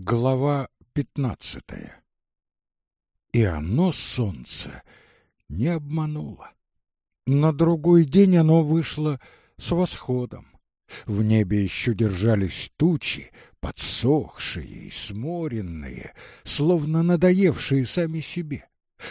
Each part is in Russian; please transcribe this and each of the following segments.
Глава пятнадцатая И оно, солнце, не обмануло. На другой день оно вышло с восходом. В небе еще держались тучи, подсохшие и сморенные, словно надоевшие сами себе.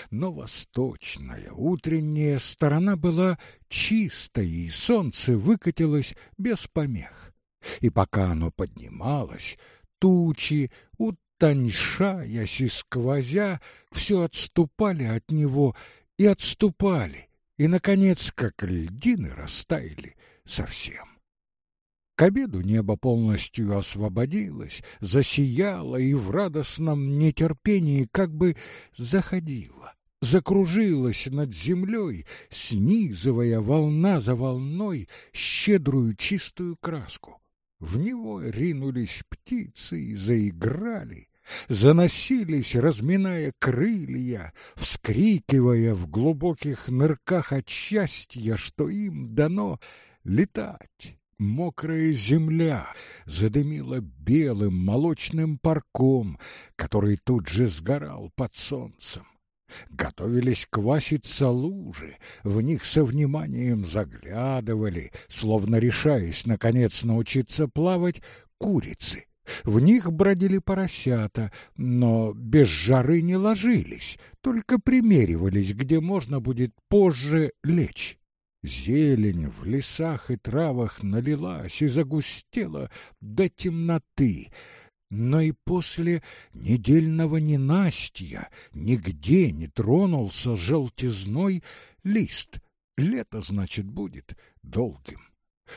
Но восточная, утренняя сторона была чистой, и солнце выкатилось без помех. И пока оно поднималось, тучи, утоньшаясь и сквозя, все отступали от него и отступали, и, наконец, как льдины растаяли совсем. К обеду небо полностью освободилось, засияло и в радостном нетерпении как бы заходило, закружилось над землей, снизывая волна за волной щедрую чистую краску. В него ринулись птицы и заиграли, заносились, разминая крылья, вскрикивая в глубоких нырках от счастья, что им дано летать. Мокрая земля задымила белым молочным парком, который тут же сгорал под солнцем. Готовились кваситься лужи, в них со вниманием заглядывали, словно решаясь, наконец, научиться плавать, курицы. В них бродили поросята, но без жары не ложились, только примеривались, где можно будет позже лечь. Зелень в лесах и травах налилась и загустела до темноты, но и после недельного ненастья нигде не тронулся желтизной лист. Лето, значит, будет долгим.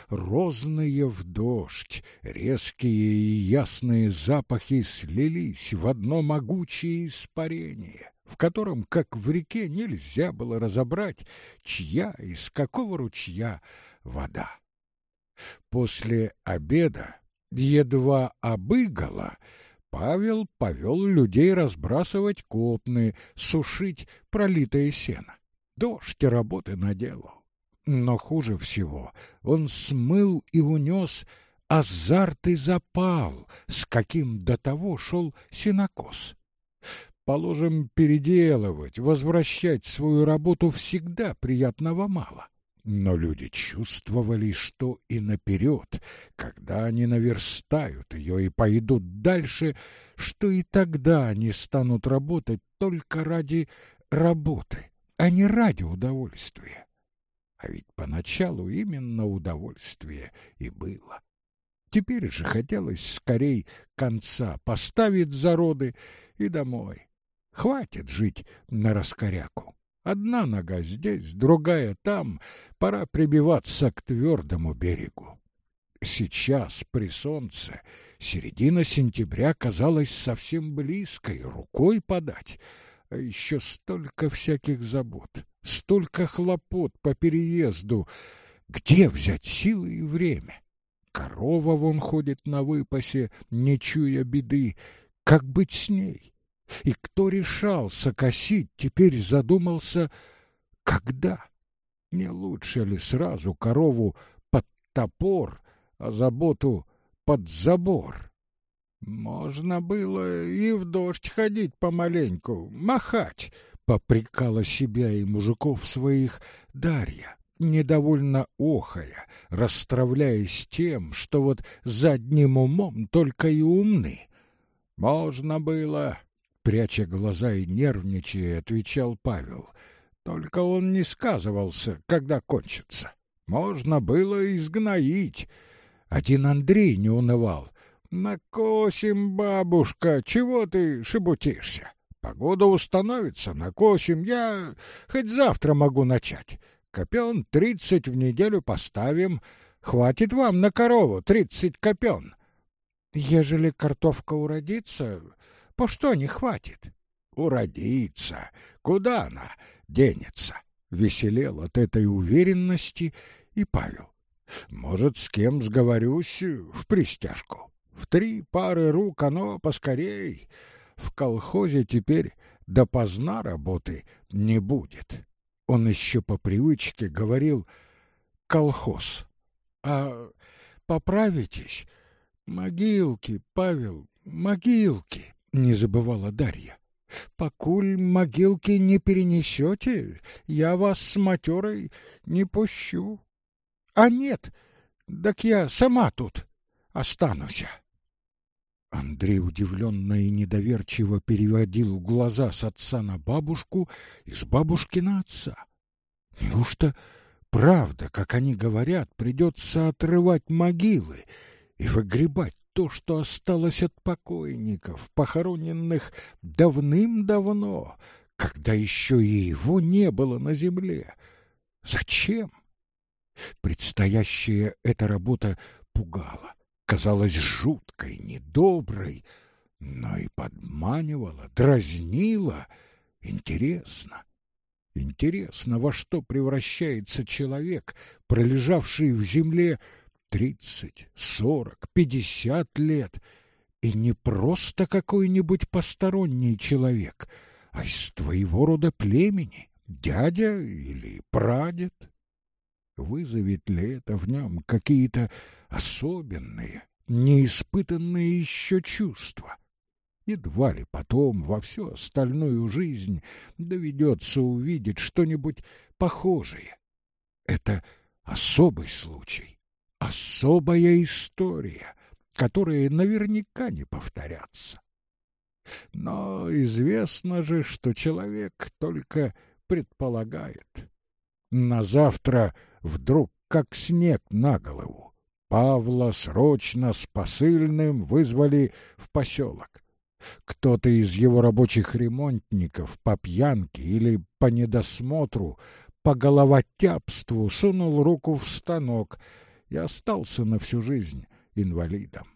Розные в дождь, резкие и ясные запахи слились в одно могучее испарение, в котором, как в реке, нельзя было разобрать, чья из какого ручья вода. После обеда Едва обыгала, Павел повел людей разбрасывать копны, сушить пролитое сено. Дождь работы наделал. Но хуже всего он смыл и унес азарт и запал, с каким до того шел сенокос. Положим, переделывать, возвращать свою работу всегда приятного мало. Но люди чувствовали, что и наперед, когда они наверстают ее и пойдут дальше, что и тогда они станут работать только ради работы, а не ради удовольствия. А ведь поначалу именно удовольствие и было. Теперь же хотелось скорей конца поставить зароды и домой. Хватит жить на раскоряку. Одна нога здесь, другая там, пора прибиваться к твердому берегу. Сейчас, при солнце, середина сентября казалась совсем близкой, рукой подать. А еще столько всяких забот, столько хлопот по переезду. Где взять силы и время? Корова вон ходит на выпасе, не чуя беды. Как быть с ней? И кто решался косить, теперь задумался, когда? Не лучше ли сразу корову под топор, а заботу под забор? Можно было и в дождь ходить помаленьку, махать, попрекала себя и мужиков своих Дарья, недовольно охая, расстравляясь тем, что вот задним умом только и умны. Можно было, пряча глаза и нервничая, отвечал Павел. Только он не сказывался, когда кончится. Можно было изгноить. Один Андрей не унывал. «Накосим, бабушка, чего ты шебутишься? Погода установится, накосим. Я хоть завтра могу начать. Копен тридцать в неделю поставим. Хватит вам на корову тридцать копен». «Ежели картошка уродится, по что не хватит? Уродится. Куда она денется? Веселел от этой уверенности и Павел. Может, с кем сговорюсь в пристяжку. В три пары рук оно поскорей. В колхозе теперь допоздна работы не будет. Он еще по привычке говорил «колхоз». А поправитесь? Могилки, Павел, могилки, не забывала Дарья. Покуль могилки не перенесете, я вас с матерой не пущу. А нет, так я сама тут останусь. Андрей удивленно и недоверчиво переводил глаза с отца на бабушку и с бабушки на отца. Неужто правда, как они говорят, придется отрывать могилы и выгребать то, что осталось от покойников, похороненных давным-давно, когда еще и его не было на земле? Зачем? Предстоящая эта работа пугала казалась жуткой, недоброй, но и подманивала, дразнила. Интересно, интересно, во что превращается человек, пролежавший в земле тридцать, сорок, пятьдесят лет, и не просто какой-нибудь посторонний человек, а из твоего рода племени, дядя или прадед. Вызовет ли это в нем какие-то особенные, неиспытанные еще чувства? Едва ли потом во всю остальную жизнь доведется увидеть что-нибудь похожее. Это особый случай, особая история, которая наверняка не повторятся. Но известно же, что человек только предполагает. На завтра вдруг как снег на голову. Павла срочно с посыльным вызвали в поселок. Кто-то из его рабочих ремонтников по пьянке или по недосмотру, по головотяпству сунул руку в станок и остался на всю жизнь инвалидом.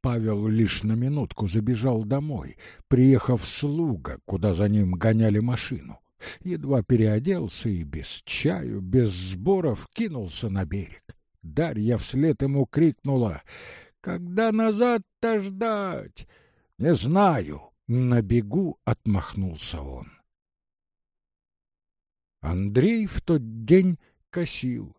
Павел лишь на минутку забежал домой, приехав слуга, куда за ним гоняли машину едва переоделся и без чаю, без сборов кинулся на берег. Дарья вслед ему крикнула «Когда назад-то ждать?» «Не знаю», — на бегу отмахнулся он. Андрей в тот день косил.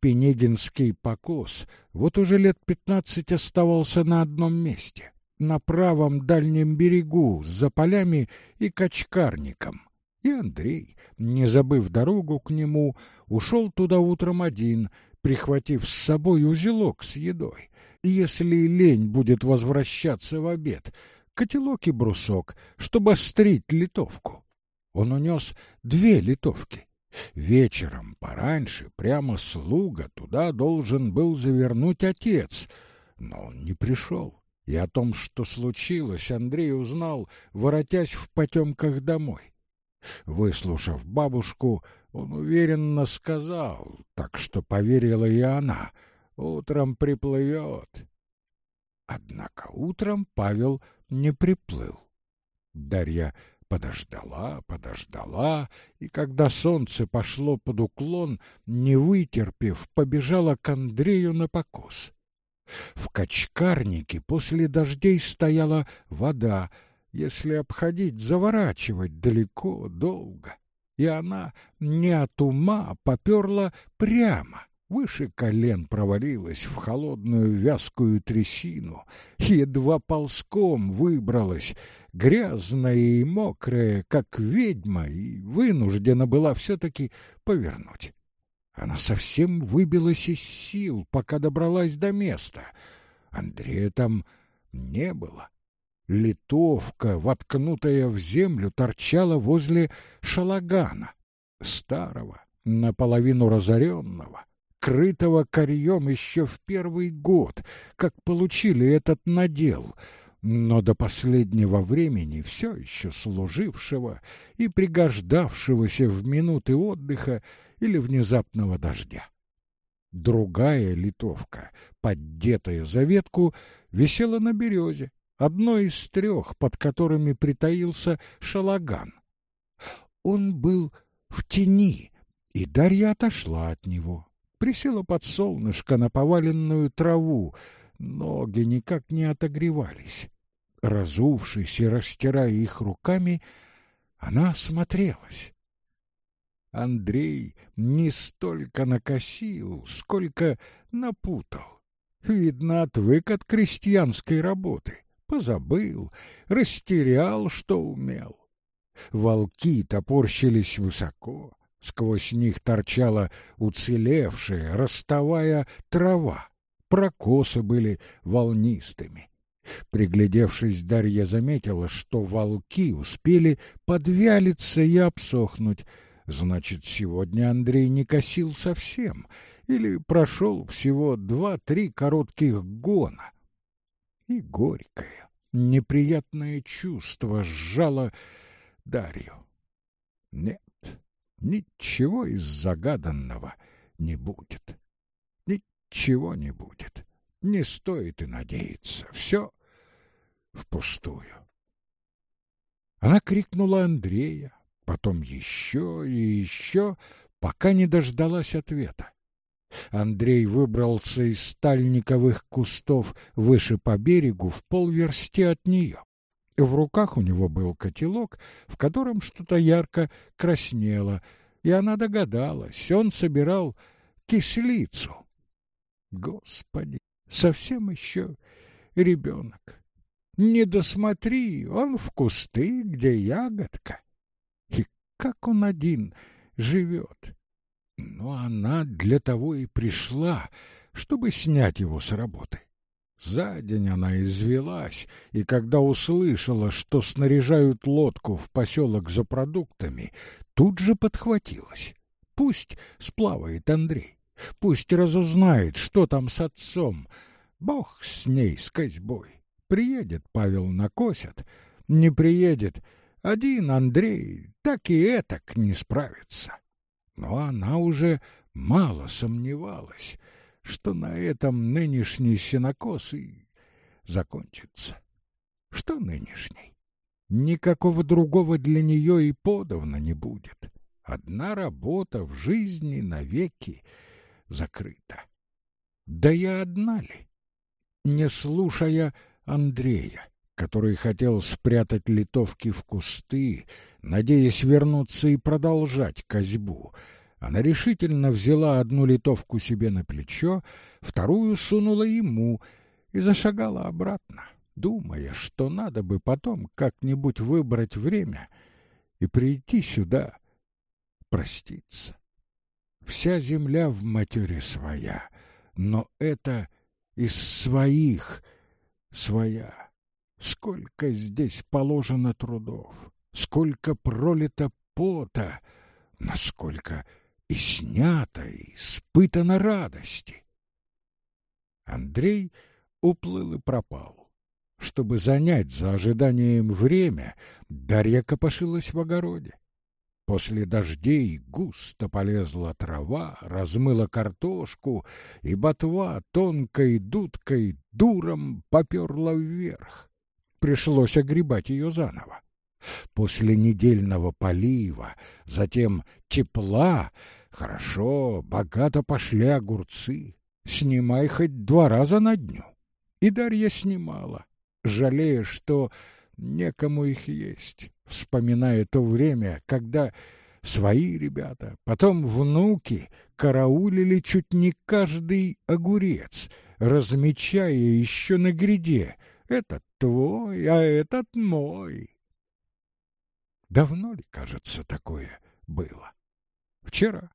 Пенегинский покос вот уже лет пятнадцать оставался на одном месте, на правом дальнем берегу, за полями и качкарником. И Андрей, не забыв дорогу к нему, ушел туда утром один, прихватив с собой узелок с едой. Если лень будет возвращаться в обед, котелок и брусок, чтобы острить литовку. Он унес две литовки. Вечером, пораньше, прямо слуга туда должен был завернуть отец, но он не пришел. И о том, что случилось, Андрей узнал, воротясь в потемках домой. Выслушав бабушку, он уверенно сказал, так что поверила и она, утром приплывет. Однако утром Павел не приплыл. Дарья подождала, подождала, и когда солнце пошло под уклон, не вытерпев, побежала к Андрею на покос. В качкарнике после дождей стояла вода, если обходить, заворачивать далеко, долго. И она не от ума поперла прямо, выше колен провалилась в холодную вязкую трясину, едва ползком выбралась, грязная и мокрая, как ведьма, и вынуждена была все-таки повернуть. Она совсем выбилась из сил, пока добралась до места. Андрея там не было. Литовка, воткнутая в землю, торчала возле шалагана, старого, наполовину разоренного, крытого корьем еще в первый год, как получили этот надел, но до последнего времени все еще служившего и пригождавшегося в минуты отдыха или внезапного дождя. Другая литовка, поддетая за ветку, висела на березе, одной из трех, под которыми притаился шалаган. Он был в тени, и Дарья отошла от него, присела под солнышко на поваленную траву, ноги никак не отогревались. Разувшись и растирая их руками, она осмотрелась. Андрей не столько накосил, сколько напутал. Видно, отвык от крестьянской работы позабыл, растерял, что умел. Волки топорщились высоко, сквозь них торчала уцелевшая, ростовая трава, прокосы были волнистыми. Приглядевшись, Дарья заметила, что волки успели подвялиться и обсохнуть. Значит, сегодня Андрей не косил совсем или прошел всего два-три коротких гона. И горькое, неприятное чувство сжало Дарью. Нет, ничего из загаданного не будет. Ничего не будет. Не стоит и надеяться. Все впустую. Она крикнула Андрея, потом еще и еще, пока не дождалась ответа. Андрей выбрался из стальниковых кустов выше по берегу в полверсти от нее. В руках у него был котелок, в котором что-то ярко краснело, и она догадалась, он собирал кислицу. Господи, совсем еще ребенок. Не досмотри, он в кусты, где ягодка. И как он один живет. Но она для того и пришла, чтобы снять его с работы. За день она извелась, и когда услышала, что снаряжают лодку в поселок за продуктами, тут же подхватилась. Пусть сплавает Андрей, пусть разузнает, что там с отцом. Бог с ней, с козьбой. Приедет Павел накосят, не приедет, один Андрей так и этак не справится. Но она уже мало сомневалась — что на этом нынешний сенокос и закончится. Что нынешний? Никакого другого для нее и подавно не будет. Одна работа в жизни навеки закрыта. Да и одна ли? Не слушая Андрея, который хотел спрятать литовки в кусты, надеясь вернуться и продолжать козьбу, — она решительно взяла одну литовку себе на плечо, вторую сунула ему и зашагала обратно, думая, что надо бы потом как-нибудь выбрать время и прийти сюда проститься. Вся земля в матере своя, но это из своих своя. Сколько здесь положено трудов, сколько пролито пота, насколько и снято, и радости. Андрей уплыл и пропал. Чтобы занять за ожиданием время, Дарья копошилась в огороде. После дождей густо полезла трава, размыла картошку, и ботва тонкой дудкой дуром поперла вверх. Пришлось огребать ее заново. После недельного полива, затем тепла, Хорошо, богато пошли огурцы. Снимай хоть два раза на дню. И Дарья снимала, жалея, что некому их есть, вспоминая то время, когда свои ребята, потом внуки караулили чуть не каждый огурец, размечая еще на гряде «этот твой, а этот мой». Давно ли, кажется, такое было? Вчера.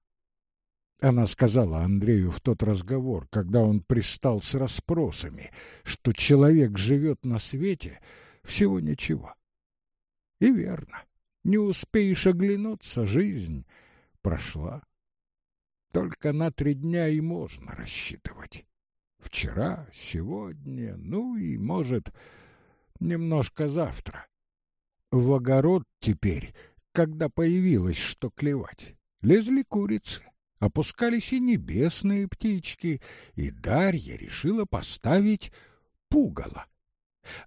Она сказала Андрею в тот разговор, когда он пристал с расспросами, что человек живет на свете всего ничего. И верно, не успеешь оглянуться, жизнь прошла. Только на три дня и можно рассчитывать. Вчера, сегодня, ну и, может, немножко завтра. В огород теперь, когда появилось что клевать, лезли курицы опускались и небесные птички, и Дарья решила поставить пугало.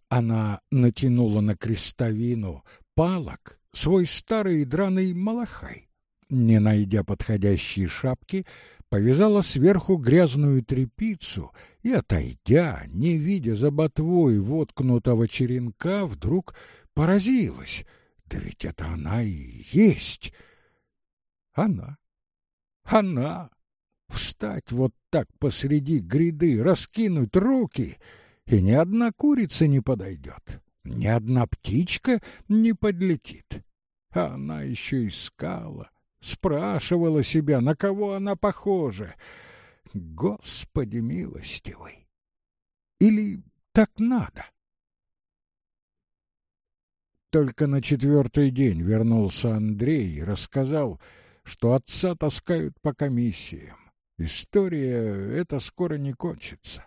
Она натянула на крестовину палок свой старый драный малахай. Не найдя подходящей шапки, повязала сверху грязную тряпицу и, отойдя, не видя за ботвой воткнутого черенка, вдруг поразилась. Да ведь это она и есть. Она. Она! Встать вот так посреди гряды, раскинуть руки и ни одна курица не подойдет, ни одна птичка не подлетит. А она еще искала, спрашивала себя, на кого она похожа. Господи милостивый! Или так надо? Только на четвертый день вернулся Андрей и рассказал, что отца таскают по комиссиям. История эта скоро не кончится.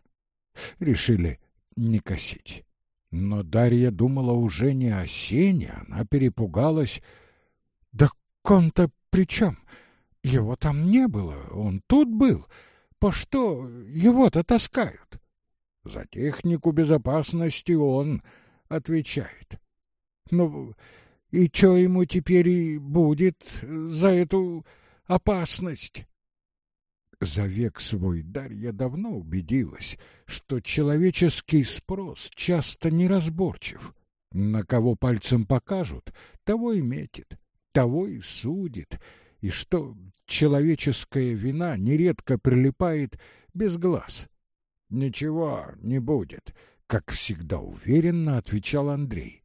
Решили не косить. Но Дарья думала уже не о Сене, она перепугалась. «Да он-то при чем? Его там не было, он тут был. По что его-то таскают?» «За технику безопасности он отвечает». «Ну, и что ему теперь будет за эту опасность?» За век свой Дарья давно убедилась, что человеческий спрос часто неразборчив. На кого пальцем покажут, того и метит, того и судит, и что человеческая вина нередко прилипает без глаз. «Ничего не будет», — как всегда уверенно отвечал Андрей.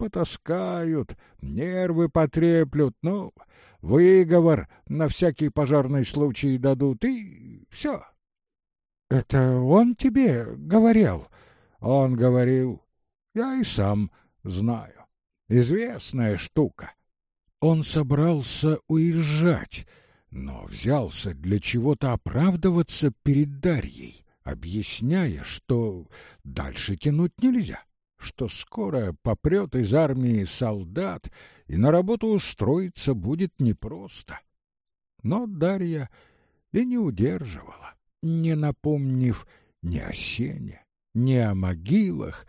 «Потаскают, нервы потреплют, ну, выговор на всякий пожарный случай дадут, и все. Это он тебе говорил? Он говорил. Я и сам знаю. Известная штука. Он собрался уезжать, но взялся для чего-то оправдываться перед Дарьей, объясняя, что дальше тянуть нельзя что скоро попрет из армии солдат, и на работу устроиться будет непросто. Но Дарья и не удерживала, не напомнив ни о сене, ни о могилах.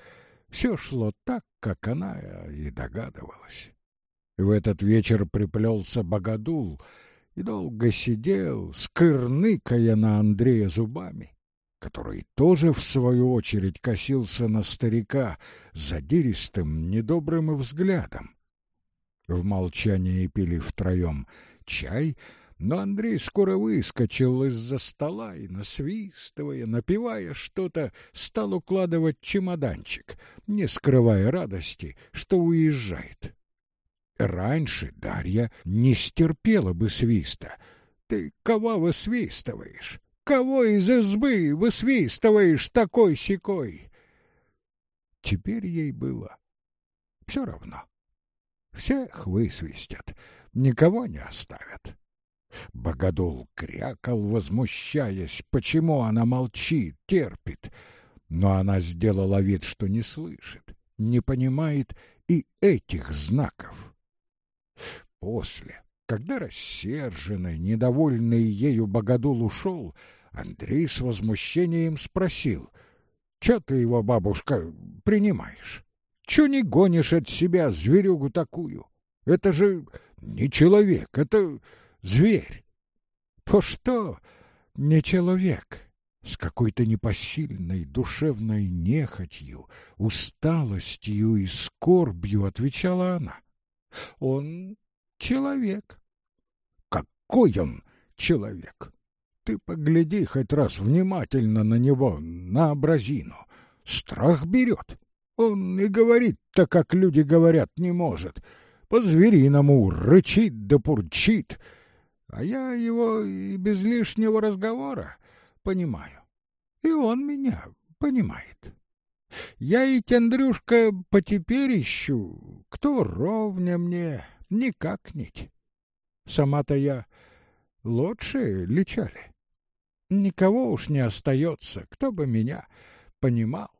Все шло так, как она и догадывалась. В этот вечер приплелся богодул и долго сидел, скырныкая на Андрея зубами который тоже, в свою очередь, косился на старика задиристым, недобрым взглядом. В молчании пили втроем чай, но Андрей скоро выскочил из-за стола и, насвистывая, напивая что-то, стал укладывать чемоданчик, не скрывая радости, что уезжает. Раньше Дарья не стерпела бы свиста. «Ты кого высвистываешь? Кого из избы высвистываешь такой-сякой? Теперь ей было все равно. Всех высвистят, никого не оставят. Богодул крякал, возмущаясь, почему она молчит, терпит. Но она сделала вид, что не слышит, не понимает и этих знаков. После когда рассерженный, недовольный ею богодул ушел, Андрей с возмущением спросил, «Чё ты его, бабушка, принимаешь? Чё не гонишь от себя зверюгу такую? Это же не человек, это зверь». «По что не человек?» С какой-то непосильной душевной нехотью, усталостью и скорбью отвечала она. «Он человек какой он человек. Ты погляди хоть раз внимательно на него, на образину. Страх берет. Он и говорит-то, как люди говорят, не может. По-звериному рычит да пурчит. А я его и без лишнего разговора понимаю. И он меня понимает. Я и Андрюшка по теперь ищу, кто ровня мне, никак нить. Сама-то я лучше лечали. Никого уж не остается, кто бы меня понимал.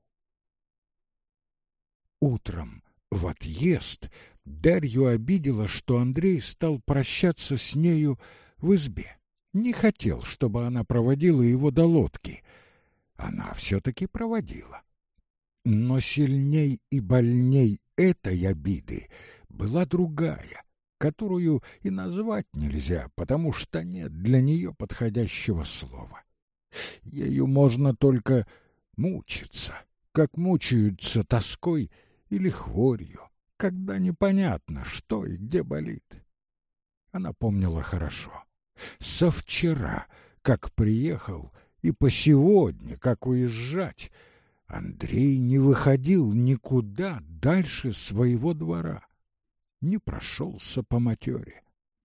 Утром в отъезд Дарью обидела, что Андрей стал прощаться с нею в избе. Не хотел, чтобы она проводила его до лодки. Она все-таки проводила. Но сильней и больней этой обиды была другая — которую и назвать нельзя, потому что нет для нее подходящего слова. Ею можно только мучиться, как мучаются тоской или хворью, когда непонятно, что и где болит. Она помнила хорошо. Со вчера, как приехал, и по сегодня, как уезжать, Андрей не выходил никуда дальше своего двора, не прошелся по матере,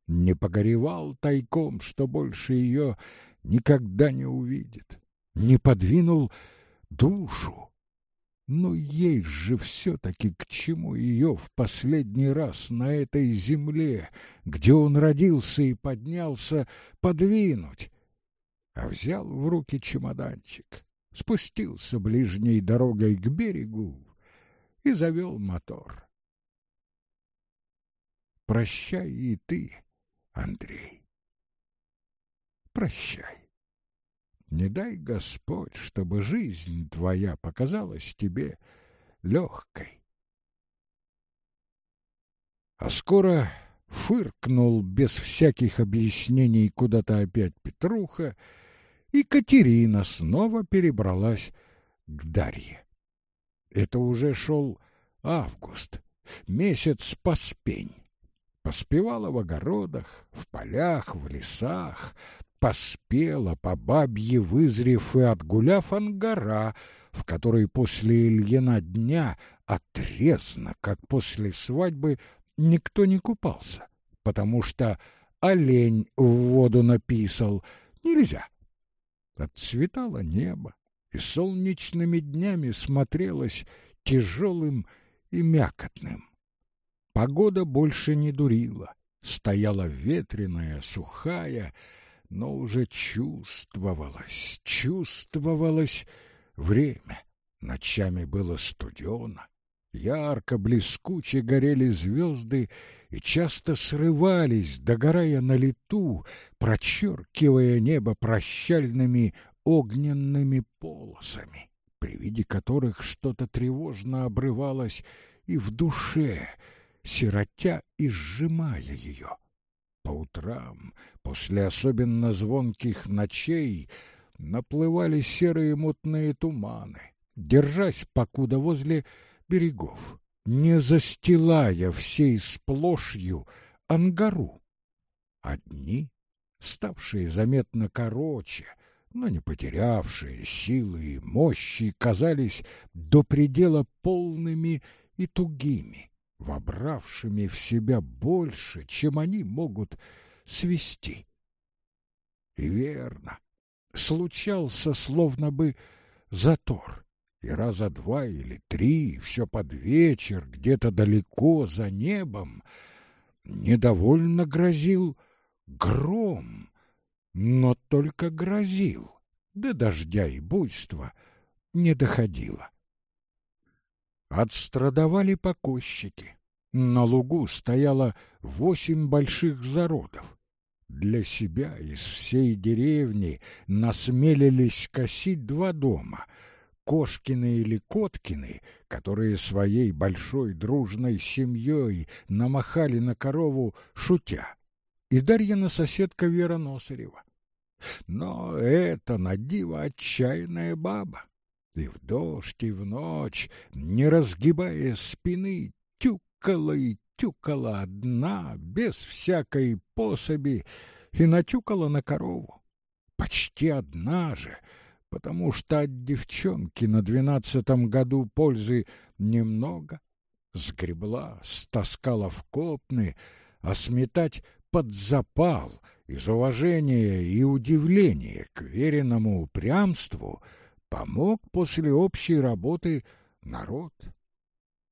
не погоревал тайком, что больше ее никогда не увидит, не подвинул душу. Но есть же все-таки к чему ее в последний раз на этой земле, где он родился и поднялся, подвинуть. А взял в руки чемоданчик, спустился ближней дорогой к берегу и завел мотор. Прощай и ты, Андрей. Прощай. Не дай Господь, чтобы жизнь твоя показалась тебе легкой. А скоро фыркнул без всяких объяснений куда-то опять Петруха, и Катерина снова перебралась к Дарье. Это уже шел август, месяц поспень. Поспевала в огородах, в полях, в лесах, поспела по бабье, вызрев и отгуляв ангара, в которой после Ильина дня отрезно, как после свадьбы, никто не купался, потому что олень в воду написал «нельзя». Отцветало небо, и солнечными днями смотрелось тяжелым и мякотным. Погода больше не дурила, стояла ветреная, сухая, но уже чувствовалось, чувствовалось время. Ночами было студено, ярко, блескуче горели звезды и часто срывались, догорая на лету, прочеркивая небо прощальными огненными полосами, при виде которых что-то тревожно обрывалось и в душе, сиротя и сжимая ее. По утрам, после особенно звонких ночей, наплывали серые мутные туманы, держась покуда возле берегов, не застилая всей сплошью ангару. Одни, ставшие заметно короче, но не потерявшие силы и мощи, казались до предела полными и тугими вобравшими в себя больше, чем они могут свести. И верно, случался словно бы затор, и раза два или три, все под вечер, где-то далеко за небом, недовольно грозил гром, но только грозил, до дождя и буйства не доходило. Отстрадовали покосчики. На лугу стояло восемь больших зародов. Для себя из всей деревни насмелились косить два дома — Кошкины или Коткины, которые своей большой дружной семьей намахали на корову, шутя, и Дарьина соседка Вера Носарева. Но это на диво отчаянная баба и в дождь, и в ночь, не разгибая спины, тюкала и тюкала одна, без всякой пособи, и натюкала на корову. Почти одна же, потому что от девчонки на двенадцатом году пользы немного. Сгребла, стаскала в копны, а сметать под запал из уважения и удивления к веренному упрямству — помог после общей работы народ.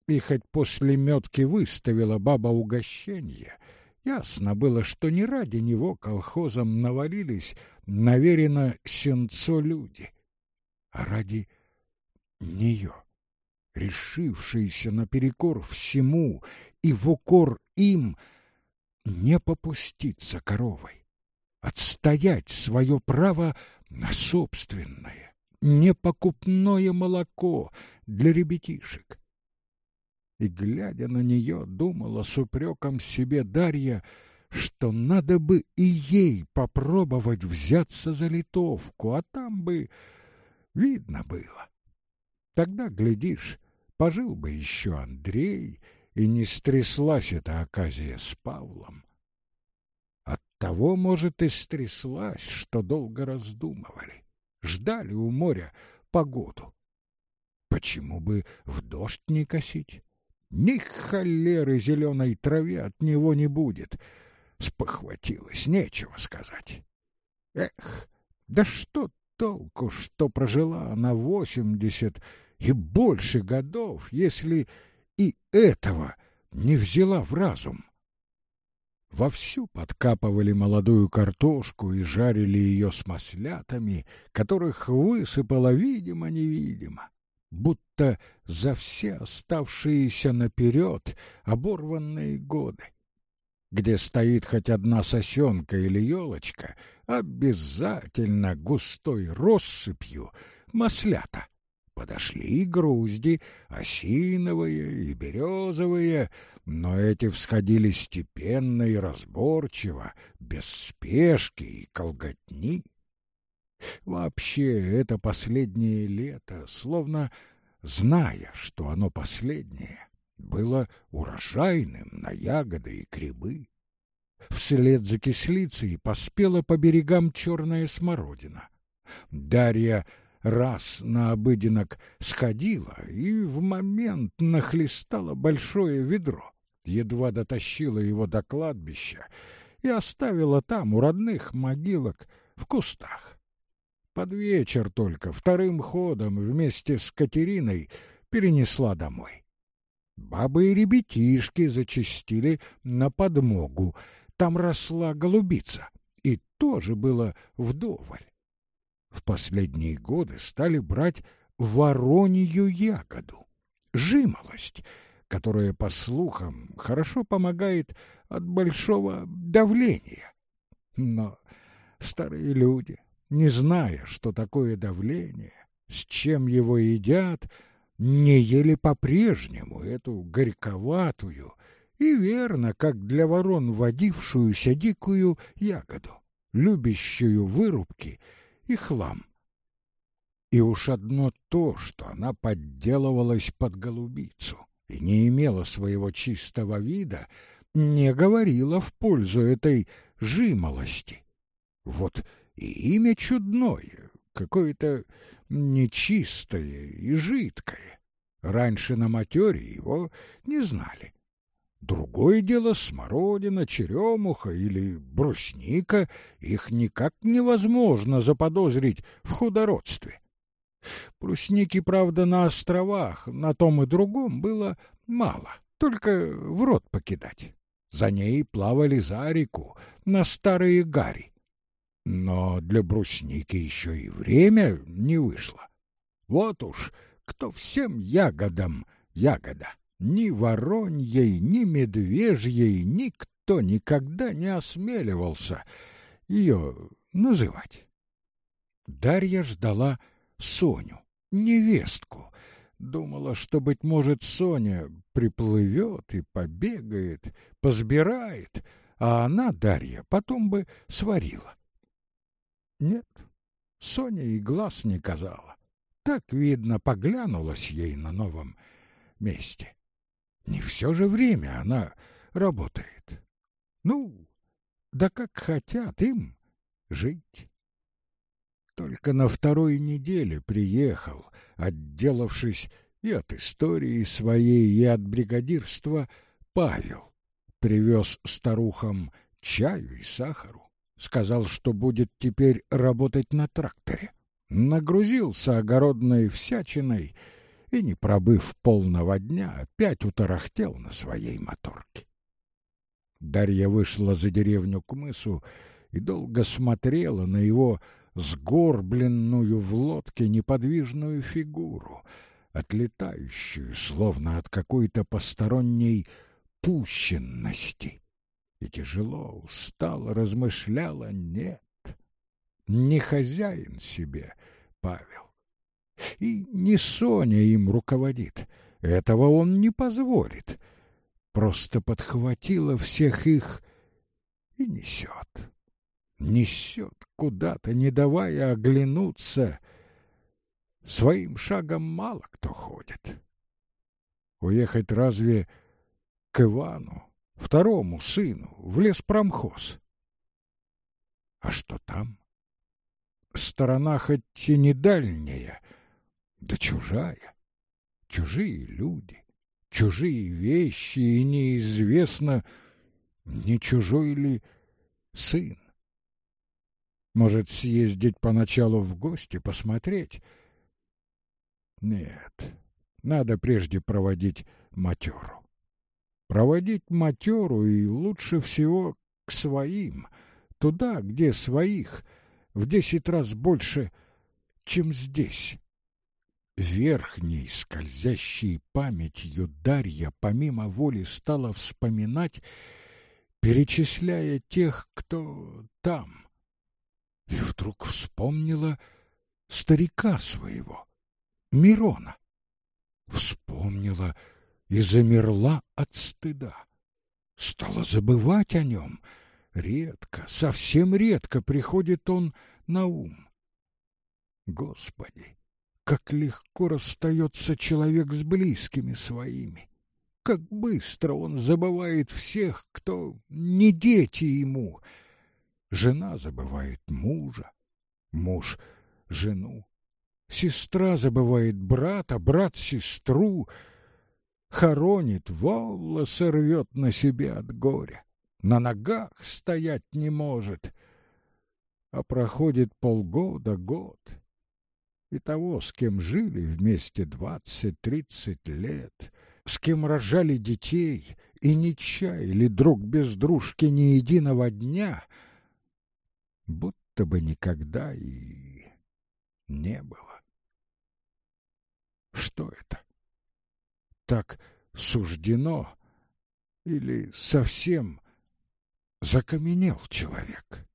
И хоть после метки выставила баба угощение, ясно было, что не ради него колхозом навалились наверено сенцо люди, а ради нее, решившиеся наперекор всему и в укор им не попуститься коровой, отстоять свое право на собственное непокупное молоко для ребятишек. И, глядя на нее, думала с упреком себе Дарья, что надо бы и ей попробовать взяться за литовку, а там бы видно было. Тогда, глядишь, пожил бы еще Андрей, и не стряслась эта оказия с Павлом. Оттого, может, и стряслась, что долго раздумывали ждали у моря погоду. почему бы в дождь не косить? Ни холеры зеленой траве от него не будет. Спохватилась, нечего сказать. Эх, да что толку, что прожила она восемьдесят и больше годов, если и этого не взяла в разум? Вовсю подкапывали молодую картошку и жарили ее с маслятами, которых высыпало видимо-невидимо, будто за все оставшиеся наперед оборванные годы. Где стоит хоть одна сосенка или елочка, обязательно густой россыпью маслята. Подошли грузди, осиновые и березовые, но эти всходили степенно и разборчиво, без спешки и колготни. Вообще, это последнее лето, словно зная, что оно последнее, было урожайным на ягоды и грибы. Вслед за кислицей поспела по берегам черная смородина. Дарья раз на обыденок сходила и в момент нахлестала большое ведро, едва дотащила его до кладбища и оставила там у родных могилок в кустах. Под вечер только вторым ходом вместе с Катериной перенесла домой. Бабы и ребятишки зачастили на подмогу. Там росла голубица, и тоже было вдоволь в последние годы стали брать воронью ягоду, жимолость, которая, по слухам, хорошо помогает от большого давления. Но старые люди, не зная, что такое давление, с чем его едят, не ели по-прежнему эту горьковатую и верно, как для ворон водившуюся дикую ягоду, любящую вырубки — и хлам. И уж одно то, что она подделывалась под голубицу и не имела своего чистого вида, не говорило в пользу этой жимолости. Вот и имя чудное, какое-то нечистое и жидкое. Раньше на матере его не знали. Другое дело смородина, черемуха или брусника, их никак невозможно заподозрить в худородстве. Брусники, правда, на островах, на том и другом было мало, только в рот покидать. За ней плавали за реку, на старые гари. Но для брусники еще и время не вышло. Вот уж кто всем ягодам ягода. Ни вороньей, ни медвежьей никто никогда не осмеливался ее называть. Дарья ждала Соню, невестку. Думала, что, быть может, Соня приплывет и побегает, позбирает, а она, Дарья, потом бы сварила. Нет, Соня и глаз не казала. Так, видно, поглянулась ей на новом месте. Не все же время она работает. Ну, да как хотят им жить. Только на второй неделе приехал, отделавшись и от истории своей, и от бригадирства, Павел. Привез старухам чаю и сахару. Сказал, что будет теперь работать на тракторе. Нагрузился огородной всячиной — и, не пробыв полного дня, опять утарахтел на своей моторке. Дарья вышла за деревню к мысу и долго смотрела на его сгорбленную в лодке неподвижную фигуру, отлетающую, словно от какой-то посторонней пущенности. И тяжело, устало размышляла, нет, не хозяин себе Павел. И не Соня им руководит. Этого он не позволит. Просто подхватила всех их и несет. Несет куда-то, не давая оглянуться. Своим шагом мало кто ходит. Уехать разве к Ивану, второму сыну, в леспромхоз? А что там? Сторона хоть и не дальняя, да чужая. Чужие люди, чужие вещи, и неизвестно, не чужой ли сын. Может, съездить поначалу в гости, посмотреть? Нет, надо прежде проводить матеру. Проводить матеру и лучше всего к своим, туда, где своих, в десять раз больше, чем здесь. Верхней, скользящей памятью Дарья помимо воли стала вспоминать, перечисляя тех, кто там. И вдруг вспомнила старика своего, Мирона. Вспомнила и замерла от стыда. Стала забывать о нем. Редко, совсем редко приходит он на ум. Господи! Как легко расстается человек с близкими своими. Как быстро он забывает всех, кто не дети ему. Жена забывает мужа, муж — жену. Сестра забывает брата, брат — сестру. Хоронит, волосы рвет на себе от горя. На ногах стоять не может. А проходит полгода, год — и того, с кем жили вместе двадцать-тридцать лет, с кем рожали детей и не чаяли друг без дружки ни единого дня, будто бы никогда и не было. Что это? Так суждено или совсем закаменел человек?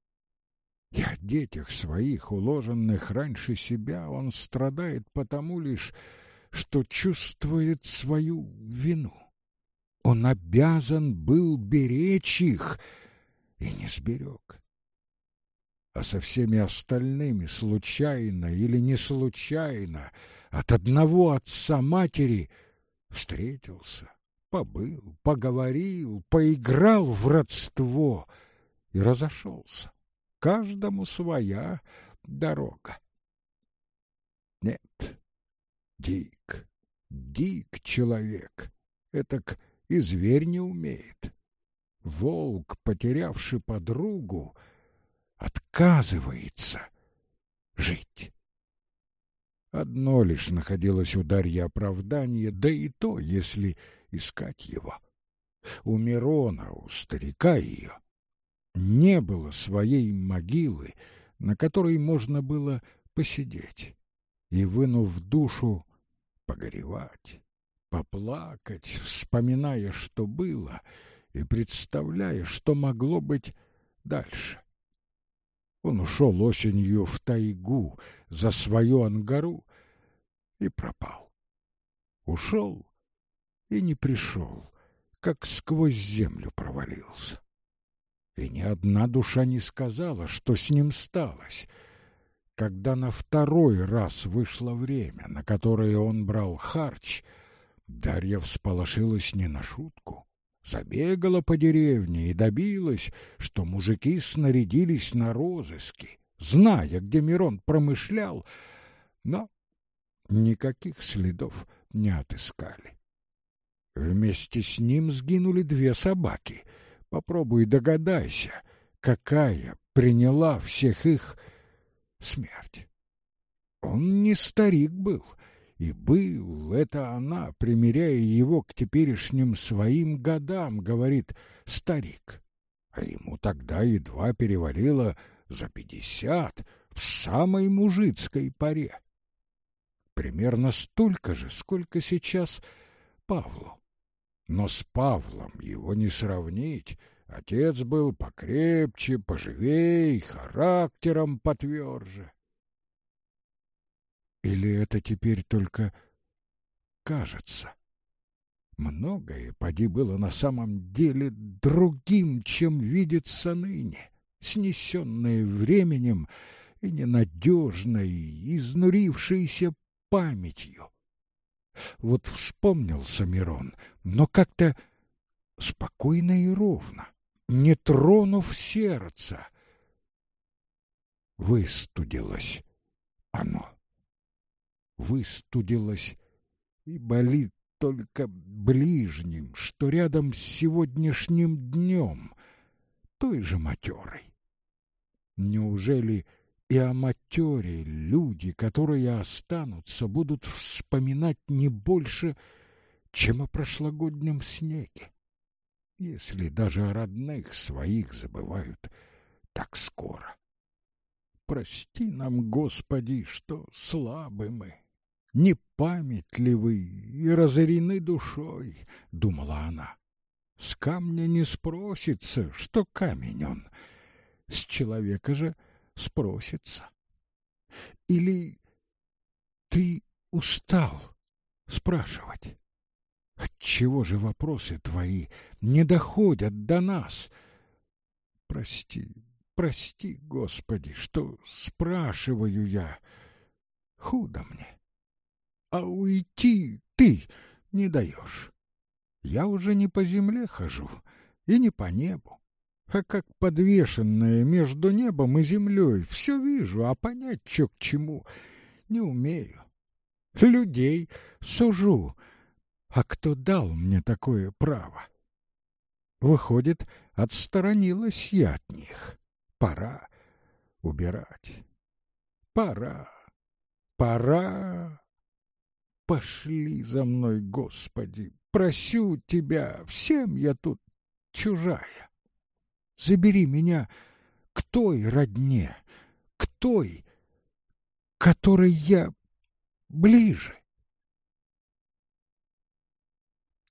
И о детях своих, уложенных раньше себя, он страдает потому лишь, что чувствует свою вину. Он обязан был беречь их и не сберег. А со всеми остальными случайно или не случайно от одного отца матери встретился, побыл, поговорил, поиграл в родство и разошелся каждому своя дорога. Нет, дик, дик человек, этак и зверь не умеет. Волк, потерявший подругу, отказывается жить. Одно лишь находилось у Дарьи оправдание, да и то, если искать его. У Мирона, у старика ее — не было своей могилы, на которой можно было посидеть и, вынув душу, погоревать, поплакать, вспоминая, что было, и представляя, что могло быть дальше. Он ушел осенью в тайгу за свою ангару и пропал. Ушел и не пришел, как сквозь землю провалился и ни одна душа не сказала, что с ним сталось. Когда на второй раз вышло время, на которое он брал харч, Дарья всполошилась не на шутку. Забегала по деревне и добилась, что мужики снарядились на розыски, зная, где Мирон промышлял, но никаких следов не отыскали. Вместе с ним сгинули две собаки — Попробуй догадайся, какая приняла всех их смерть. Он не старик был, и был это она, примеряя его к теперешним своим годам, говорит старик. А ему тогда едва перевалило за пятьдесят в самой мужицкой паре. Примерно столько же, сколько сейчас Павлу. Но с Павлом его не сравнить. Отец был покрепче, поживей, характером потверже. Или это теперь только кажется? Многое, поди, было на самом деле другим, чем видится ныне, снесенное временем и ненадежной, изнурившейся памятью. Вот вспомнился Мирон, но как-то спокойно и ровно, не тронув сердца. Выстудилось оно. Выстудилось И болит только ближним, что рядом с сегодняшним днем, той же матерой. Неужели и о матере люди, которые останутся, будут вспоминать не больше, чем о прошлогоднем снеге? Если даже о родных своих забывают так скоро. Прости нам, Господи, что слабы мы, непамятливы и разорены душой, — думала она. С камня не спросится, что камень он, с человека же спросится. Или ты устал спрашивать? Отчего же вопросы твои не доходят до нас? Прости, Прости, Господи, что спрашиваю я. Худо мне. А уйти ты не даешь. Я уже не по земле хожу и не по небу, а как подвешенная между небом и землей все вижу, а понять, что к чему, не умею. Людей сужу, а кто дал мне такое право? Выходит, отсторонилась я от них. Пора убирать. Пора, пора. Пошли за мной, Господи, просю Тебя, всем я тут чужая. Забери меня к той родне, к той, которой я ближе.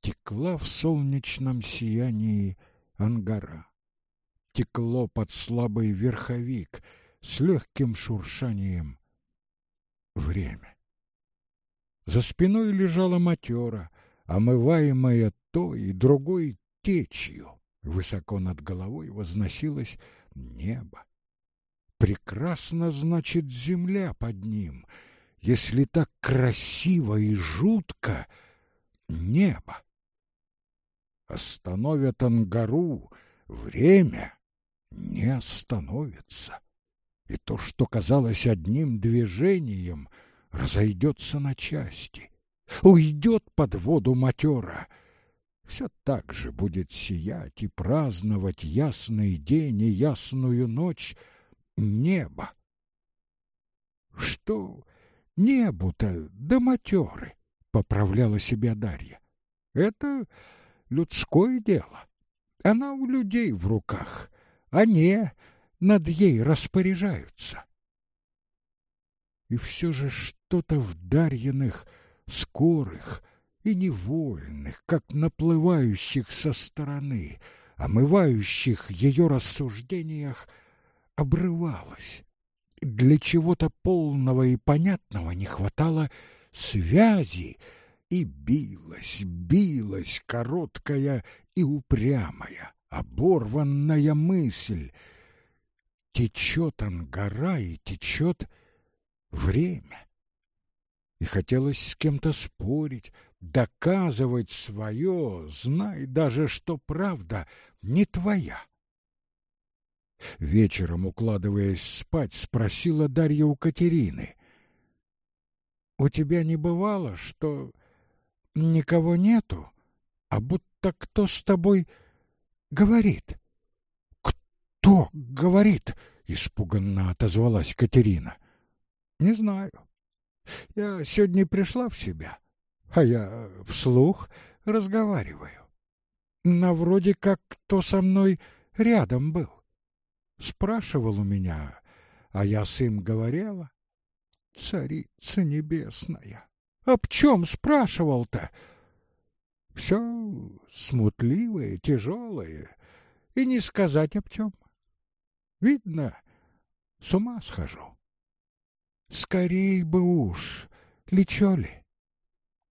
Текла в солнечном сиянии ангара текло под слабый верховик с легким шуршанием время. За спиной лежала матера, омываемая той и другой течью. Высоко над головой возносилось небо. Прекрасно, значит, земля под ним, если так красиво и жутко небо. Остановят ангару время — не остановится. И то, что казалось одним движением, разойдется на части, уйдет под воду матера. Все так же будет сиять и праздновать ясный день и ясную ночь небо. Что небу-то до матеры, поправляла себя Дарья. Это людское дело. Она у людей в руках они над ей распоряжаются. И все же что-то в Дарьиных, скорых и невольных, как наплывающих со стороны, омывающих ее рассуждениях, обрывалось. Для чего-то полного и понятного не хватало связи, и билась, билась короткая и упрямая, оборванная мысль. Течет ангара и течет время. И хотелось с кем-то спорить, доказывать свое, знай даже, что правда не твоя. Вечером, укладываясь спать, спросила Дарья у Катерины. «У тебя не бывало, что никого нету, а будто кто с тобой говорит. Кто говорит? испуганно отозвалась Катерина. Не знаю. Я сегодня пришла в себя, а я вслух разговариваю. На вроде как кто со мной рядом был. Спрашивал у меня, а я с им говорила. Царица небесная, об чем спрашивал-то? Все смутливое, тяжелое, и не сказать об чем. Видно, с ума схожу. Скорей бы уж, лечо ли.